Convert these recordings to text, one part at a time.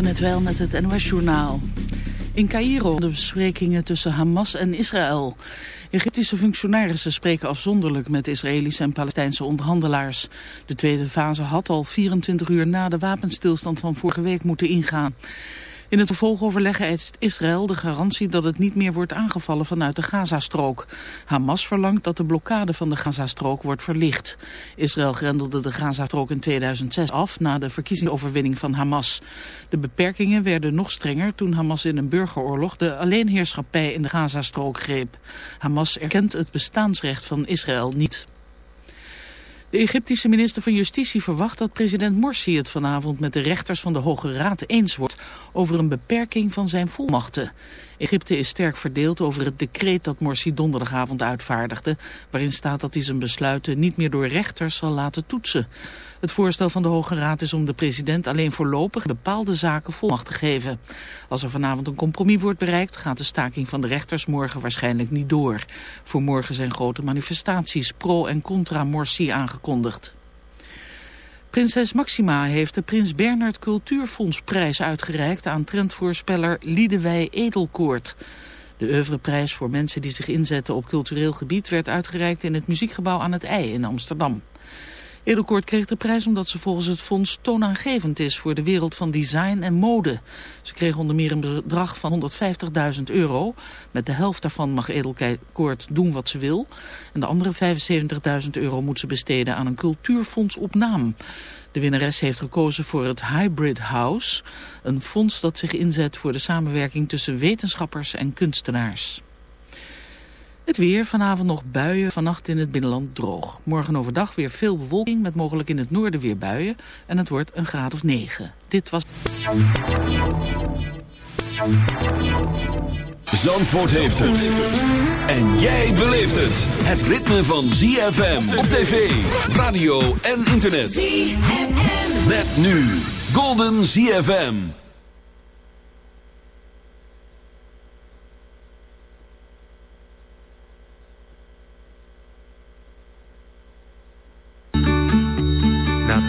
Net wel met het NOS-journaal. In Cairo de besprekingen tussen Hamas en Israël. Egyptische functionarissen spreken afzonderlijk met Israëlische en Palestijnse onderhandelaars. De tweede fase had al 24 uur na de wapenstilstand van vorige week moeten ingaan. In het vervolgoverleg eist Israël de garantie dat het niet meer wordt aangevallen vanuit de Gazastrook. Hamas verlangt dat de blokkade van de Gazastrook wordt verlicht. Israël grendelde de Gazastrook in 2006 af na de verkiezingsoverwinning van Hamas. De beperkingen werden nog strenger toen Hamas in een burgeroorlog de alleenheerschappij in de Gazastrook greep. Hamas erkent het bestaansrecht van Israël niet. De Egyptische minister van Justitie verwacht dat president Morsi het vanavond met de rechters van de Hoge Raad eens wordt over een beperking van zijn volmachten. Egypte is sterk verdeeld over het decreet dat Morsi donderdagavond uitvaardigde, waarin staat dat hij zijn besluiten niet meer door rechters zal laten toetsen. Het voorstel van de Hoge Raad is om de president alleen voorlopig bepaalde zaken volmacht te geven. Als er vanavond een compromis wordt bereikt, gaat de staking van de rechters morgen waarschijnlijk niet door. Voor morgen zijn grote manifestaties pro- en contra Morsi aangekondigd. Prinses Maxima heeft de Prins Bernhard Cultuurfondsprijs uitgereikt aan trendvoorspeller Liedewij Edelkoort. De oeuvreprijs voor mensen die zich inzetten op cultureel gebied werd uitgereikt in het Muziekgebouw aan het IJ in Amsterdam. Edelkoort kreeg de prijs omdat ze volgens het fonds toonaangevend is voor de wereld van design en mode. Ze kreeg onder meer een bedrag van 150.000 euro. Met de helft daarvan mag Edelkoort doen wat ze wil. En de andere 75.000 euro moet ze besteden aan een cultuurfonds op naam. De winnares heeft gekozen voor het Hybrid House, een fonds dat zich inzet voor de samenwerking tussen wetenschappers en kunstenaars. Het weer, vanavond nog buien, vannacht in het binnenland droog. Morgen overdag weer veel bewolking, met mogelijk in het noorden weer buien. En het wordt een graad of 9. Dit was... Zandvoort heeft het. En jij beleeft het. Het ritme van ZFM op tv, radio en internet. ZFM. Met nu Golden ZFM.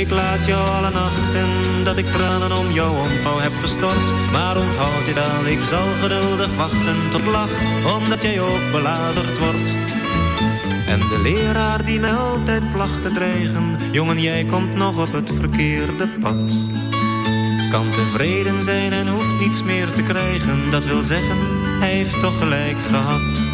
ik laat jou alle nachten dat ik tranen om jouw ontval heb gestort. Maar onthoud je dan, ik zal geduldig wachten tot lach, omdat jij ook belazerd wordt. En de leraar die mij altijd placht te dreigen, jongen jij komt nog op het verkeerde pad. Kan tevreden zijn en hoeft niets meer te krijgen, dat wil zeggen, hij heeft toch gelijk gehad.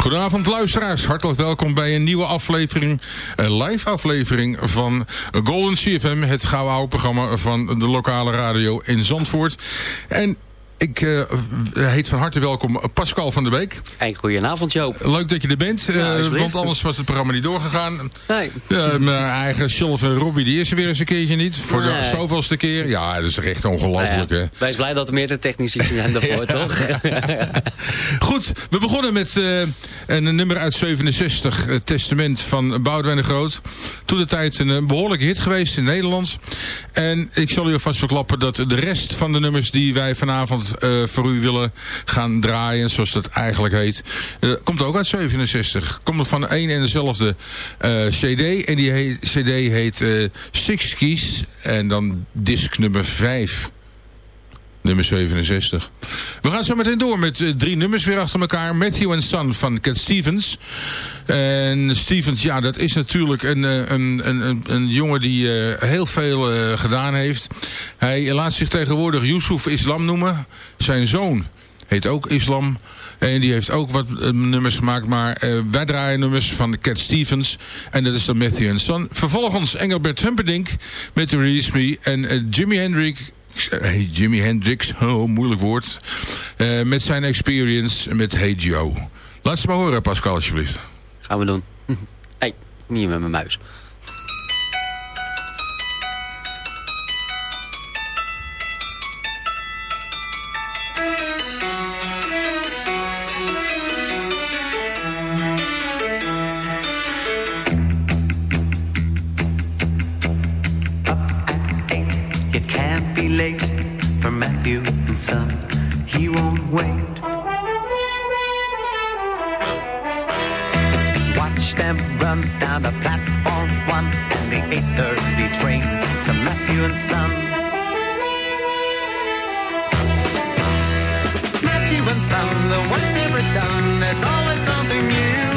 Goedenavond luisteraars, hartelijk welkom bij een nieuwe aflevering, een live aflevering van Golden CFM, het gouden oude programma van de lokale radio in Zandvoort. En ik uh, heet van harte welkom Pascal van der Beek. Hey, goedenavond Joop. Leuk dat je er bent, uh, want anders was het programma niet doorgegaan. Nee. Uh, mijn eigen Sylvain Robbie, die is er weer eens een keertje niet. Voor nee. de zoveelste keer. Ja, dat is echt ongelooflijk. Nou ja, Wij zijn blij dat er meer de technici zijn daarvoor, toch? Goed, we begonnen met een nummer uit 67, het testament van Boudewijn de Groot. Toen de tijd een behoorlijke hit geweest in Nederland. En ik zal u alvast verklappen dat de rest van de nummers die wij vanavond uh, voor u willen gaan draaien, zoals dat eigenlijk heet. Uh, komt ook uit 67. Komt van één en dezelfde uh, cd. En die cd heet Six Keys. En dan disc nummer 5. Nummer 67. We gaan zo meteen door met uh, drie nummers weer achter elkaar. Matthew and Son van Cat Stevens. En Stevens, ja, dat is natuurlijk een, een, een, een jongen die uh, heel veel gedaan heeft. Hij laat zich tegenwoordig Yusuf Islam noemen. Zijn zoon heet ook Islam. En die heeft ook wat nummers gemaakt. Maar uh, wij draaien nummers van Cat Stevens. En dat is dan Matthew Son. Vervolgens Engelbert Humperdinck met Release Me. En Jimi Hendrix Hey Jimi Hendrix, oh, moeilijk woord. Uh, met zijn experience met Hey Joe. Laat ze maar horen, Pascal, alsjeblieft. Gaan we doen. hey, niet met mijn muis. be late for Matthew and son. He won't wait. Watch them run down the platform one and the 8:30 train to Matthew and son. Matthew and son, the one's never done. There's always something new.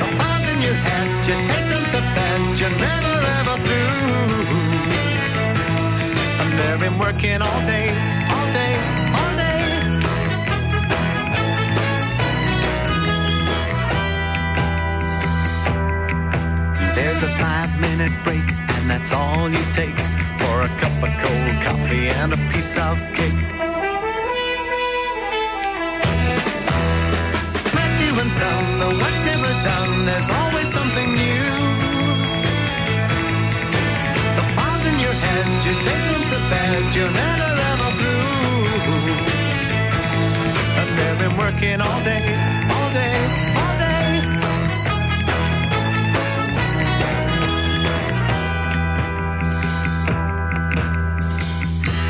The in your head, you take them to bed, you never. there and working all day, all day, all day. There's a five minute break, and that's all you take for a cup of cold coffee and a piece of cake. Matthew and Son, the work's never done, there's always something new. You take them to bed, you're never ever blue. Been working all day, all day, all day.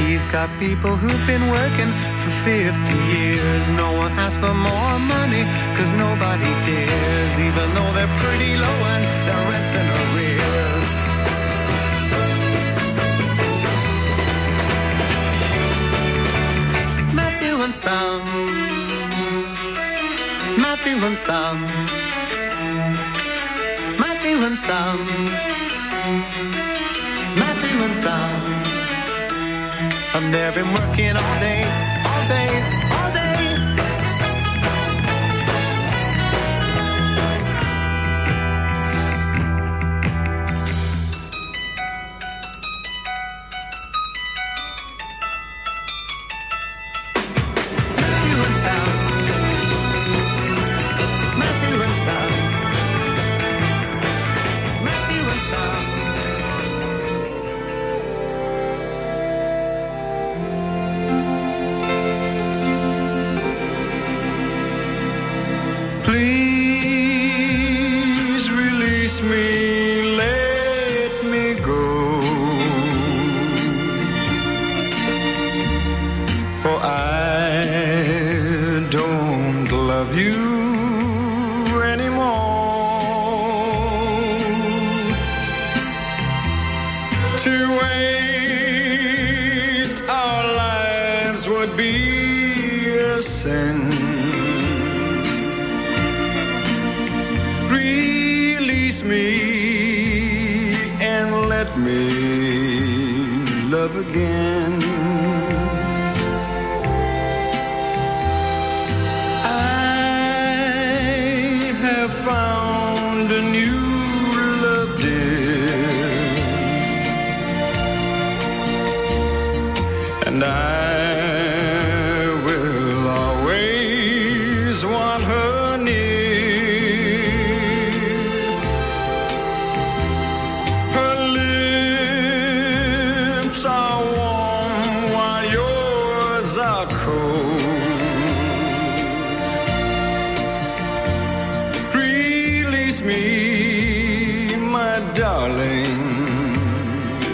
He's got people who've been working for 50 years. No one asks for more money, cause nobody dares. Even though they're pretty low and their rent's in arrears. Matthew and Son, Matthew and Son, Matthew and Son, Matthew and Son. And they've been working all day, all day, all day.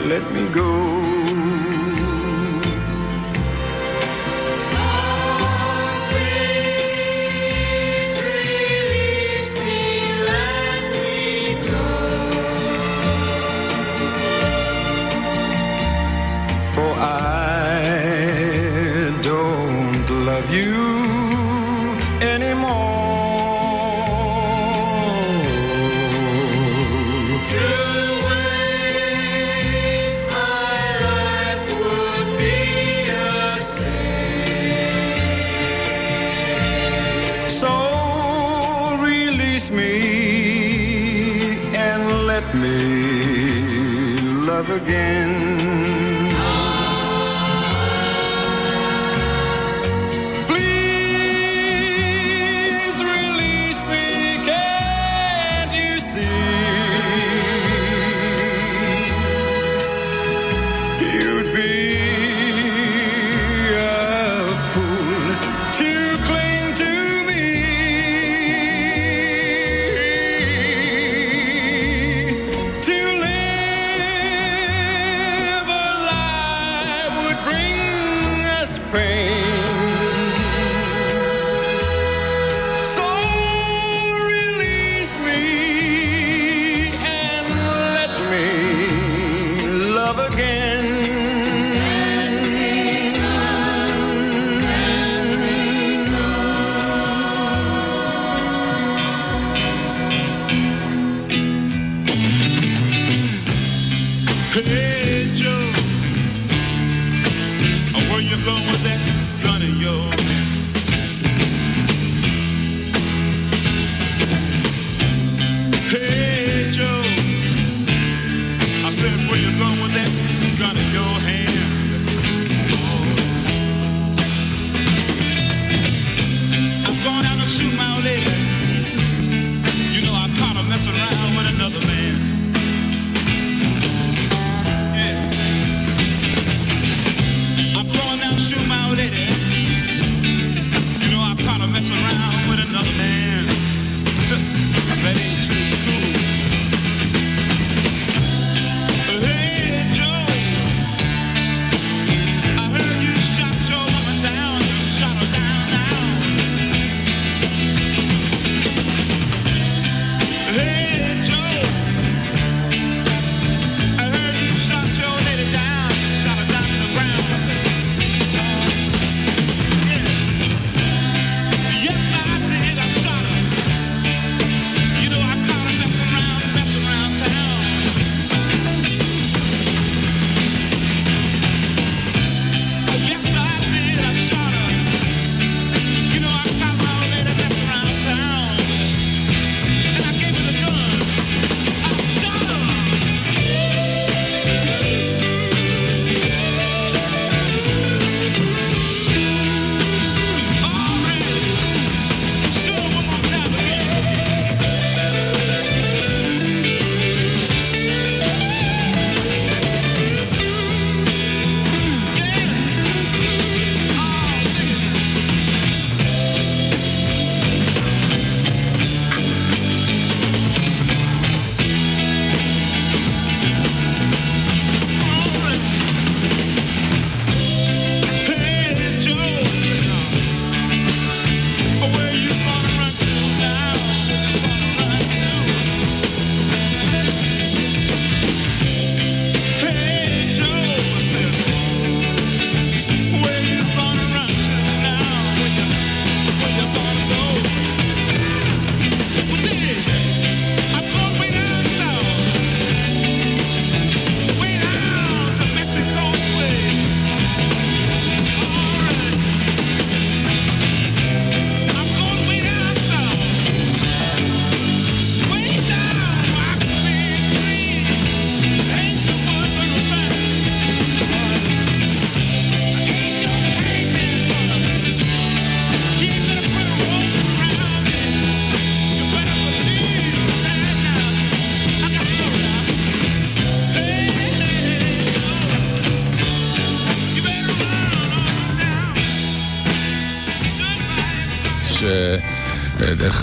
Let me go. Again.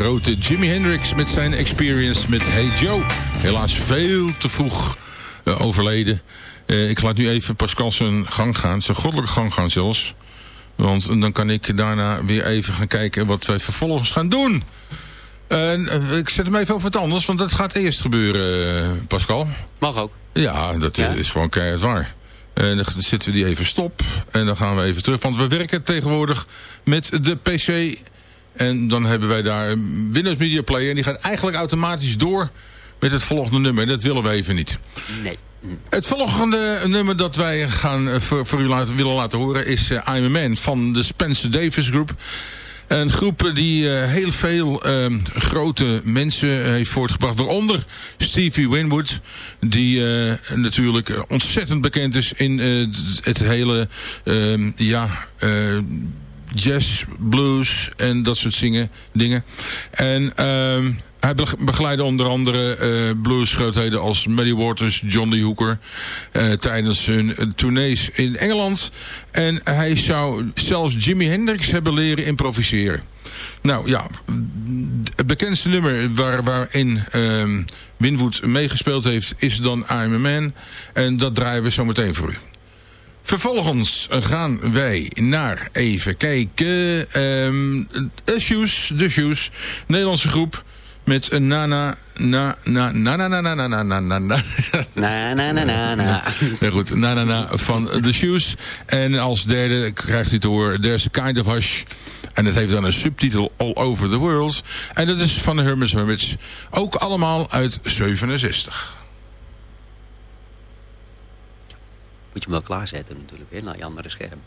Grote Jimi Hendrix met zijn experience met Hey Joe. Helaas veel te vroeg overleden. ik laat nu even Pascal zijn gang gaan, zijn goddelijke gang gaan zelfs. Want dan kan ik daarna weer even gaan kijken wat wij vervolgens gaan doen. ik zet hem even over wat anders, want dat gaat eerst gebeuren, Pascal. Mag ook. Ja, dat is gewoon keihard waar. En dan zetten we die even stop. En dan gaan we even terug. Want we werken tegenwoordig met de PC. En dan hebben wij daar een Windows Media Player. En die gaat eigenlijk automatisch door met het volgende nummer. En dat willen we even niet. Nee. Het volgende nummer dat wij gaan voor, voor u laten, willen laten horen is uh, I'm a Man van de Spencer Davis Group. Een groep die uh, heel veel uh, grote mensen heeft voortgebracht. Waaronder Stevie Winwood. Die uh, natuurlijk ontzettend bekend is in het hele ehm, ja, jazz, blues en dat soort zingen, dingen. En... Ehm, hij begeleidde onder andere uh, bluesgrootheden als Muddy Waters, John Hooker uh, tijdens hun tournees in Engeland. En hij zou zelfs Jimi Hendrix hebben leren improviseren. Nou ja, het bekendste nummer waar, waarin um, Winwood meegespeeld heeft is dan I'm a Man. En dat draaien we zo meteen voor u. Vervolgens gaan wij naar, even kijken, um, The Shoes, The Shoes, Nederlandse groep met een nana na na na na na na na na na na na na na na na goed na na na van The Shoes en als derde krijgt u te horen There's a Kind of Hush en dat heeft dan een subtitel All Over the World en dat is van de Hermes Hermits ook allemaal uit 67 moet je hem wel klaarzetten natuurlijk hè, naar je andere scherm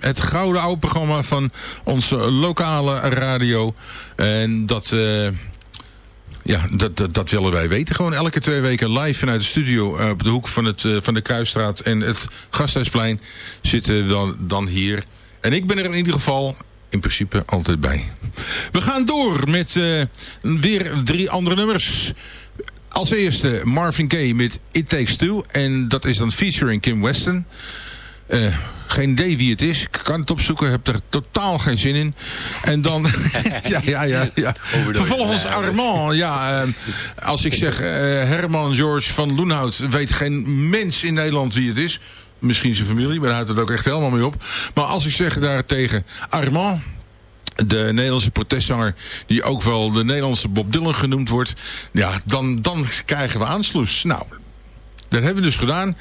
Het gouden oude programma van onze lokale radio. En dat... Uh, ja, dat, dat, willen wij weten. Gewoon elke twee weken live vanuit de studio uh, op de hoek van, het, uh, van de Kruisstraat en het Gasthuisplein zitten we dan, dan hier. En ik ben er in ieder geval in principe altijd bij. We gaan door met weer drie andere nummers. Als eerste Marvin Gaye met It Takes Two. En dat is dan featuring Kim Weston. Uh, geen idee wie het is. Ik kan het opzoeken. Heb er totaal geen zin in. En dan... ja, ja, ja. ja. Vervolgens Armand. Ja, uh, als ik zeg uh, Herman George van Loenhout... weet geen mens in Nederland wie het is. Misschien zijn familie, maar daar houdt het ook echt helemaal mee op. Maar als ik zeg daartegen Armand... De Nederlandse protestzanger, die ook wel de Nederlandse Bob Dylan genoemd wordt. Ja, dan, dan krijgen we aansluis. Nou, dat hebben we dus gedaan.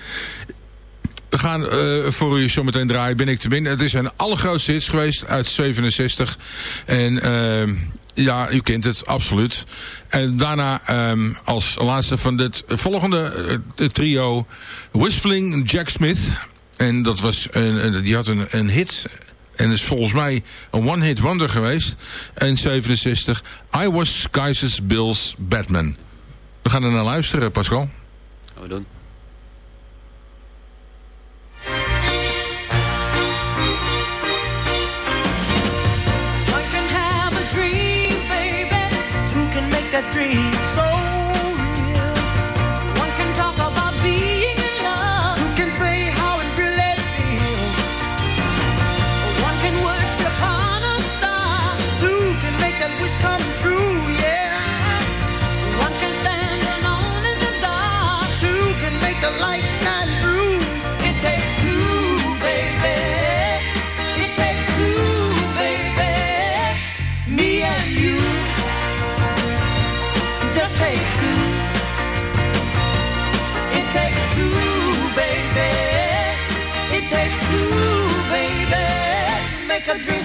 We gaan uh, voor u zometeen draaien, ben ik te binnen. Het is een allergrootste hits geweest uit 67. En uh, ja, u kent het, absoluut. En daarna um, als laatste van dit volgende uh, trio... Whistling Jack Smith. En dat was die had een, een hit... En is volgens mij een one-hit wonder geweest. In 67. I was Kaiser's Bill's Batman. We gaan er naar luisteren, Pascal. Gaan we doen. Make a dream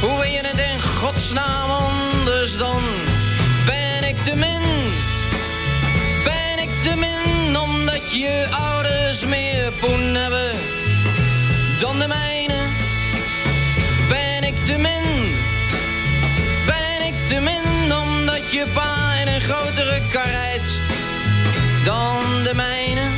hoe wil je het in godsnaam anders dan? Ben ik te min, ben ik te min, omdat je ouders meer poen hebben dan de mijne? Ben ik te min, ben ik te min, omdat je pa in een grotere kar rijdt dan de mijne?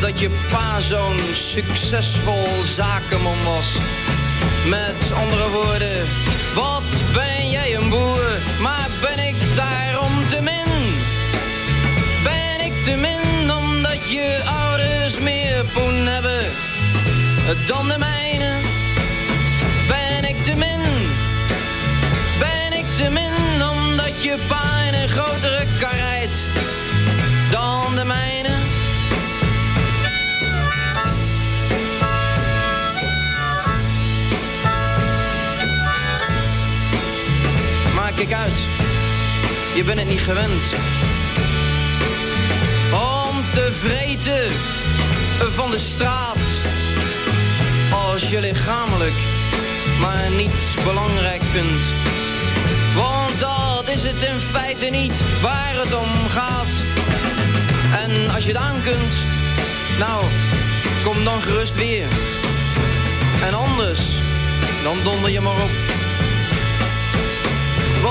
dat je pa zo'n succesvol zakenman was. Met andere woorden, wat ben jij een boer, maar ben ik daarom te min? Ben ik te min omdat je ouders meer poen hebben dan de mijne? Je bent het niet gewend. Om te vreten van de straat. Als je lichamelijk maar niet belangrijk vindt. Want dat is het in feite niet waar het om gaat. En als je het aan kunt, nou, kom dan gerust weer. En anders, dan donder je maar op.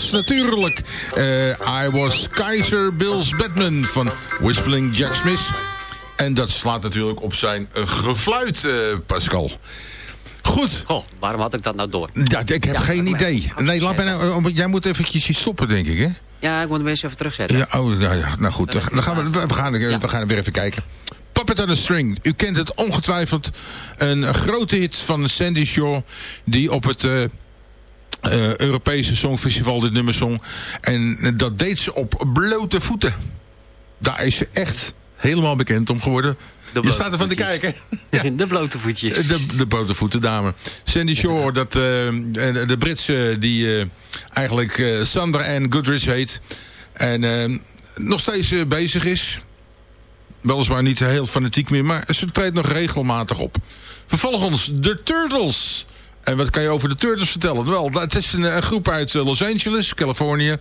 was natuurlijk uh, I Was Kaiser Bills Batman van Whistling Jack Smith. En dat slaat natuurlijk op zijn gefluit, uh, Pascal. Goed. Goh, waarom had ik dat nou door? Ja, ik heb geen idee. Nee, laat mij nou, jij moet eventjes stoppen, denk ik, hè? Ja, ik moet hem eens even terugzetten. Ja, oh, ja, ja. nou goed. Dan gaan we, we, gaan, we gaan weer even kijken. Puppet on a String. U kent het ongetwijfeld. Een grote hit van Sandy Shaw. Die op het... Uh, uh, Europese Songfestival dit nummer zong. En dat deed ze op blote voeten. Daar is ze echt helemaal bekend om geworden. Je staat ervan te kijken. Ja. De blote voetjes. De, de blote voeten dame. Sandy Shore, dat, uh, de Britse die uh, eigenlijk Sandra Ann Goodrich heet. En nog steeds bezig is. Weliswaar niet heel fanatiek meer, maar ze treedt nog regelmatig op. Vervolgens de Turtles. En wat kan je over de Turtles vertellen? Wel, het is een, een groep uit Los Angeles, Californië.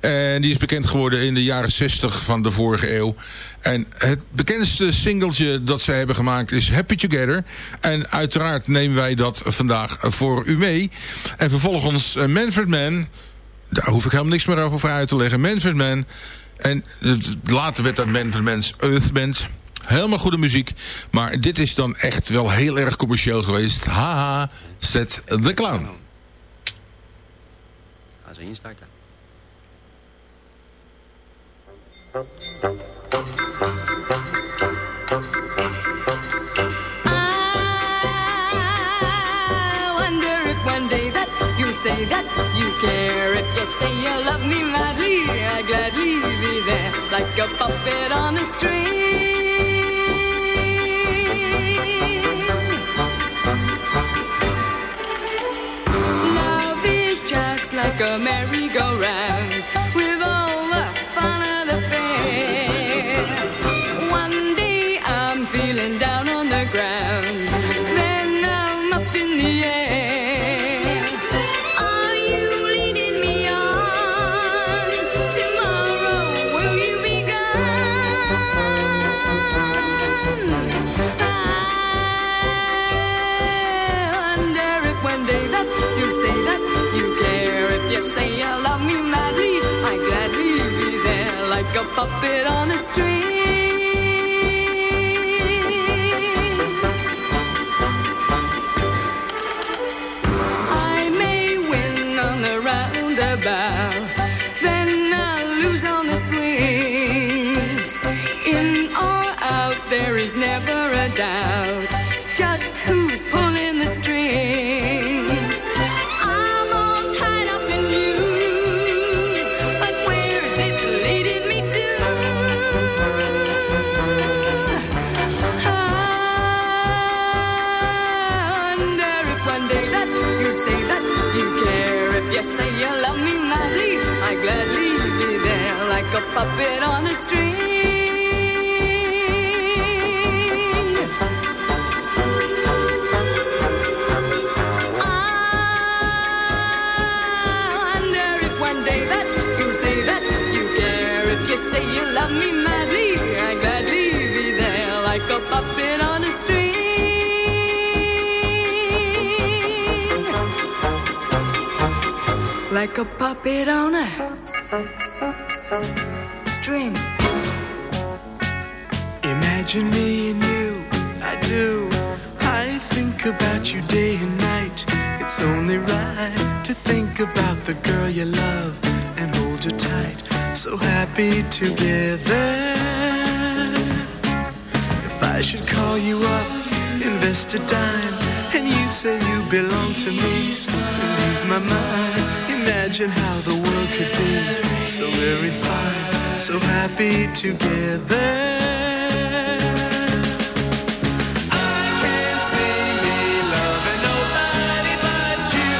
En die is bekend geworden in de jaren 60 van de vorige eeuw. En het bekendste singeltje dat ze hebben gemaakt is Happy Together. En uiteraard nemen wij dat vandaag voor u mee. En vervolgens Manfred Mann. Daar hoef ik helemaal niks meer over uit te leggen. Manfred Mann. En later werd dat Manfred Mann's Earth Band. Helemaal goede muziek. Maar dit is dan echt wel heel erg commercieel geweest. Haha, zet the clown. Ga ze instarten. I wonder if one day that you'll say that you care. If you say you love me madly, I'd gladly be there like a puppet on a string. Like a merry-go-round puppet on a string. Imagine me and you, I do. I think about you day and night. It's only right to think about the girl you love and hold her tight. So happy together. If I should call you up, invest a dime, and you say you belong to me, lose my mind. Imagine how the world could be. So very fine, so happy together. I can't see me loving nobody but you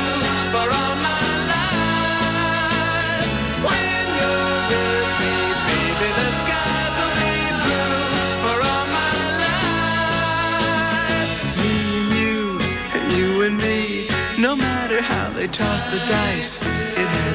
for all my life. When you'll be baby the skies only for all my life. Mean you and you and me no matter how they toss the dice,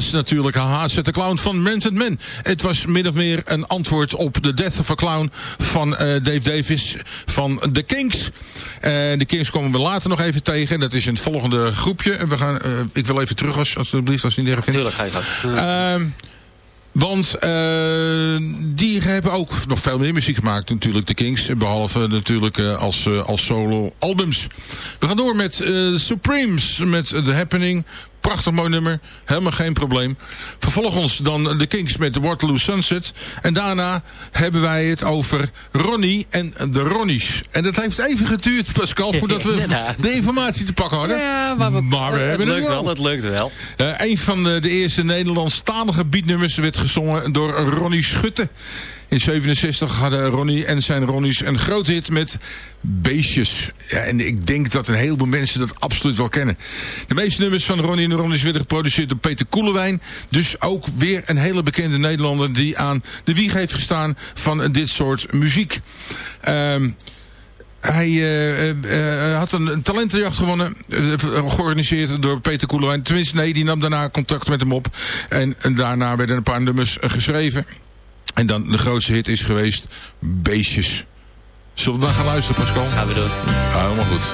was natuurlijk Haha Zet de Clown van Mens Men. Het was min of meer een antwoord op The Death of a Clown van eh, Dave Davis van The Kings. Eh, de Kings komen we later nog even tegen. Dat is een volgende groepje. En we gaan, eh, ik wil even terug als, alsjeblieft als je niet erg vindt. Tuurlijk ga je. Ehm, want die hebben ook nog veel meer muziek gemaakt natuurlijk, de Kings. Behalve natuurlijk als, als solo albums. We gaan door met Supremes, met The Happening. Prachtig mooi nummer, helemaal geen probleem. Vervolgens dan de Kings met Waterloo Sunset. En daarna hebben wij het over Ronnie en de Ronnies. En dat heeft even geduurd, Pascal, voordat we de informatie te pakken hadden. Ja, maar we, we het hebben het lukt wel. Het lukt wel. Eh, een van de, de eerste Nederlandstalige beatnummers werd gezongen door Ronnie Schutte. In 67 hadden Ronnie en zijn Ronnies een grote hit met Beestjes. En ik denk dat een heleboel mensen dat absoluut wel kennen. De meeste nummers van Ronnie en de Ronnies werden geproduceerd door Peter Koelewijn. Dus ook weer een hele bekende Nederlander die aan de wieg heeft gestaan van dit soort muziek. Ehm hij eh, eh, eh, had een, een talentenjacht gewonnen, georganiseerd door Peter Koelewijn. Tenminste, nee, die nam daarna contact met hem op. En, daarna werden een paar nummers geschreven. En dan de grootste hit is geweest Beestjes. Zullen we maar gaan luisteren, Pascal? Gaan we doen. Ja, helemaal goed.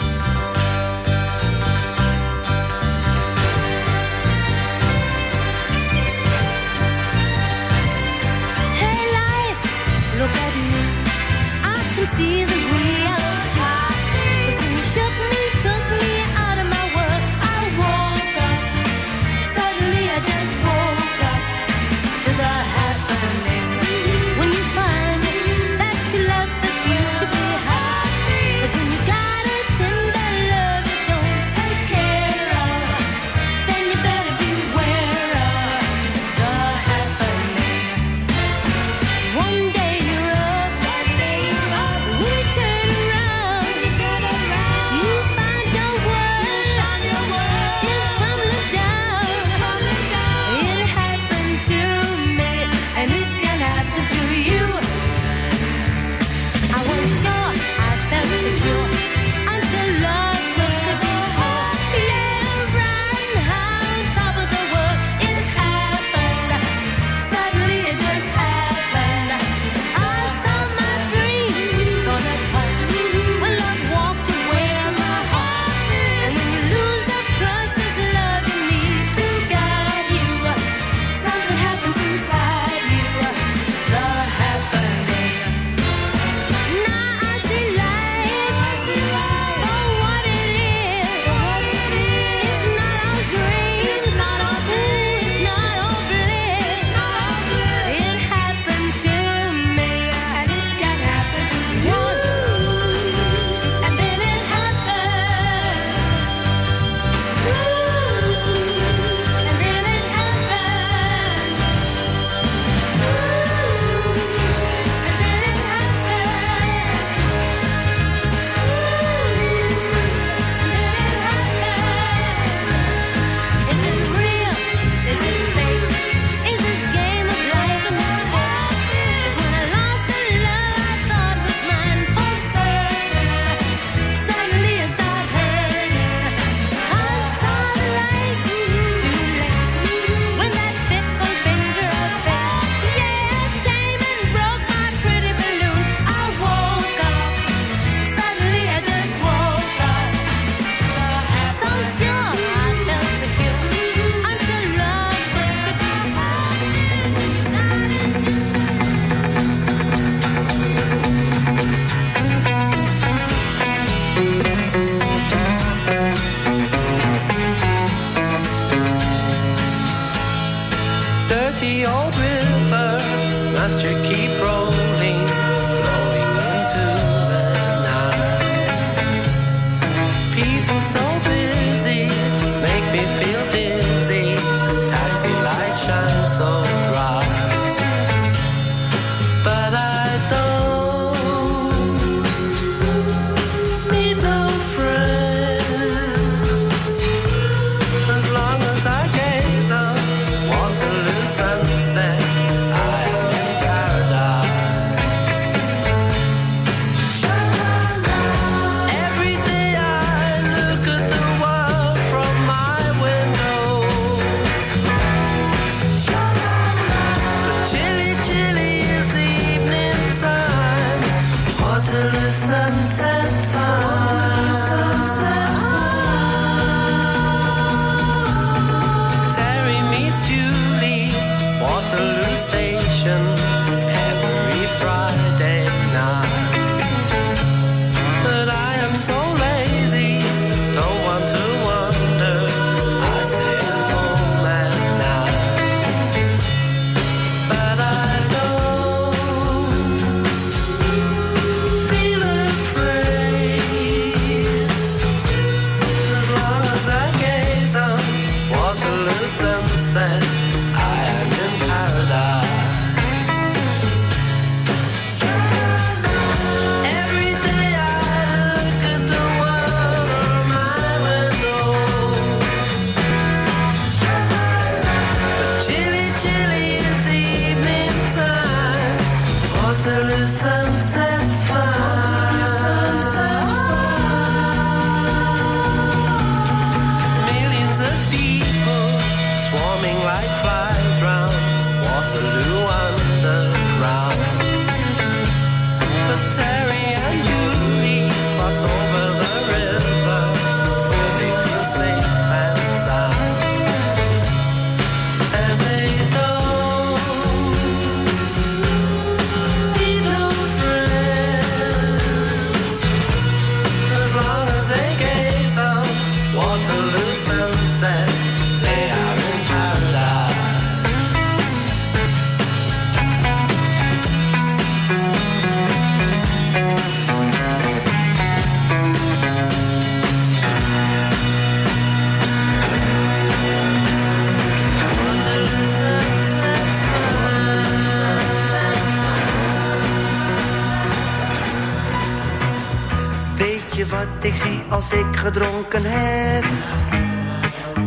Heb?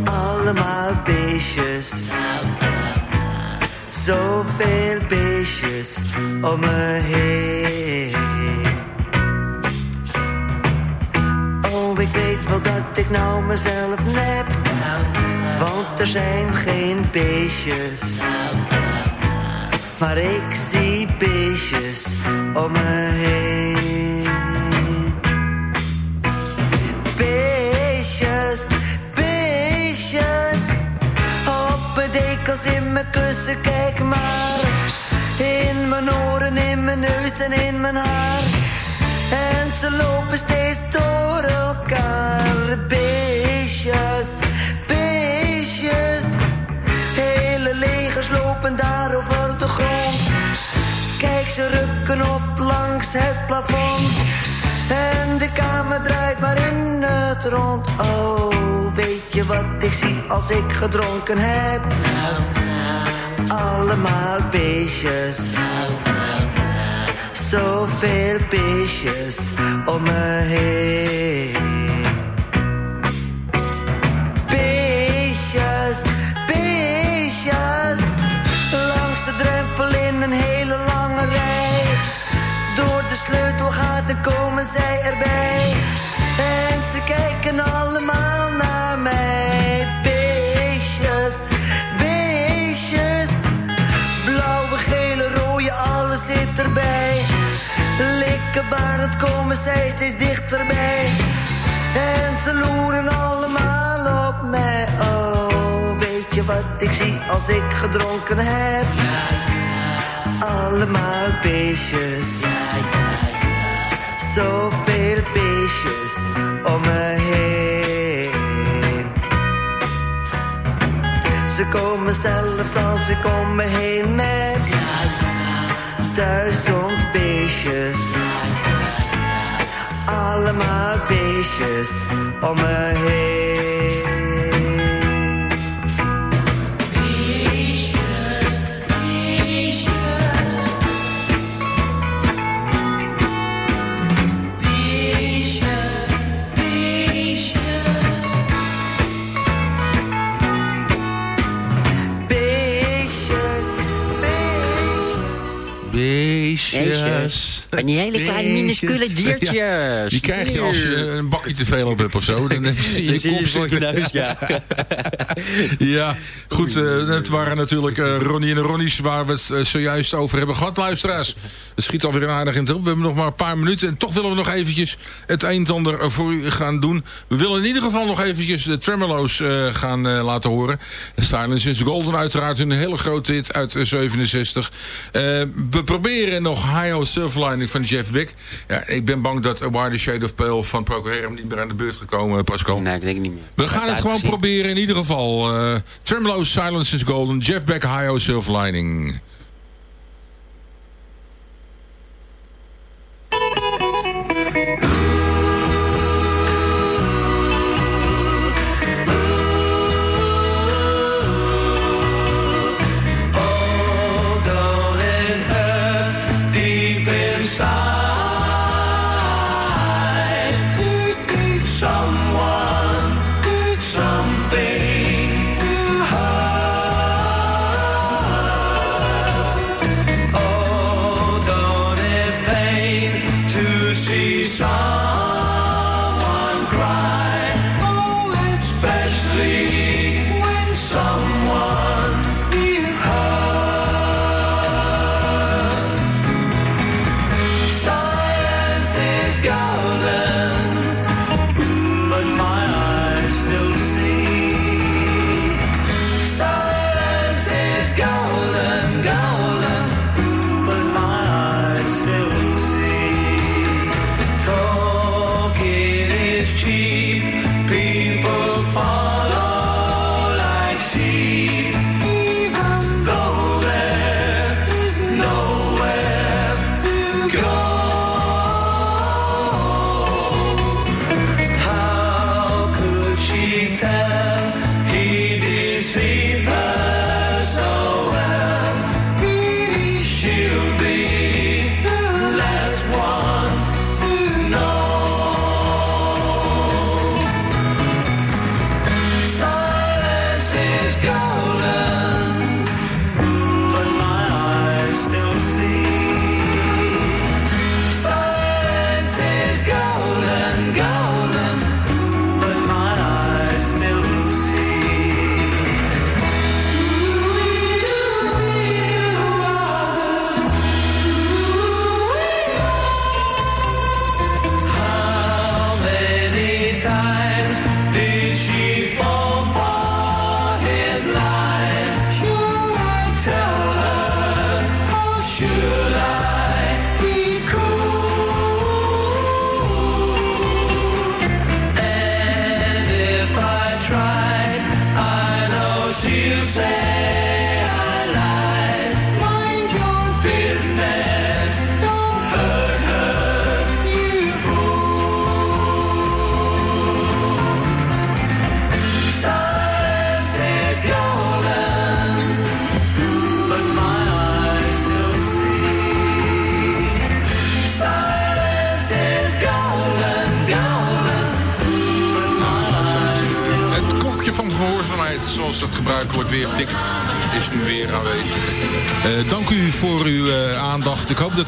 Allemaal beestjes. Zoveel beestjes om me heen. Oh, ik weet wel dat ik nou mezelf nep. Want er zijn geen beestjes. Maar ik zie beestjes om me heen. Rond. Oh, weet je wat ik zie als ik gedronken heb? Allemaal beestjes. Zoveel beestjes om me heen. Als ik gedronken heb? Allemaal beestjes. Zoveel beestjes om me heen. Ze komen zelfs als ik om me heen met duizend beestjes. Allemaal beestjes om me heen. Die hele kleine minuscule diertjes. Ja, die krijg je als je een bakje te veel op of zo. Dan heb je je kop zitten. neus, ja. ja, goed. eh, het waren natuurlijk eh, Ronnie en Ronnies waar we het eh, zojuist over hebben gehad, luisteraars. Het schiet alweer een aardig in het op. We hebben nog maar een paar minuten. En toch willen we nog eventjes het een en ander voor u gaan doen. We willen in ieder geval nog eventjes de Tremolo's gaan laten horen. Silence is Golden uiteraard een hele grote hit uit eh, 67. Eh, we proberen nog High Silverlining van Jeff Beck. Ja, ik ben bang dat A Wider Shade of Pale van Procol Harum niet meer aan de beurt gekomen, Pascal. Nee, ik denk niet meer. We gaan het gewoon proberen in ieder geval. Eh Tremolo, Silence is Golden, Jeff Beck, High Silver Lining.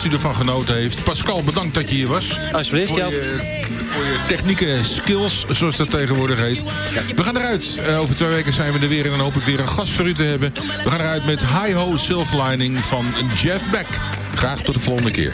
dat u ervan genoten heeft. Pascal, bedankt dat je hier was. Alsjeblieft, voor je, voor je technieke skills, zoals dat tegenwoordig heet. We gaan eruit. Eh, over twee weken zijn we er weer en dan hoop ik weer een gast voor u te hebben. We gaan eruit met High-Ho Silverlining van Jeff Beck. Graag tot de volgende keer.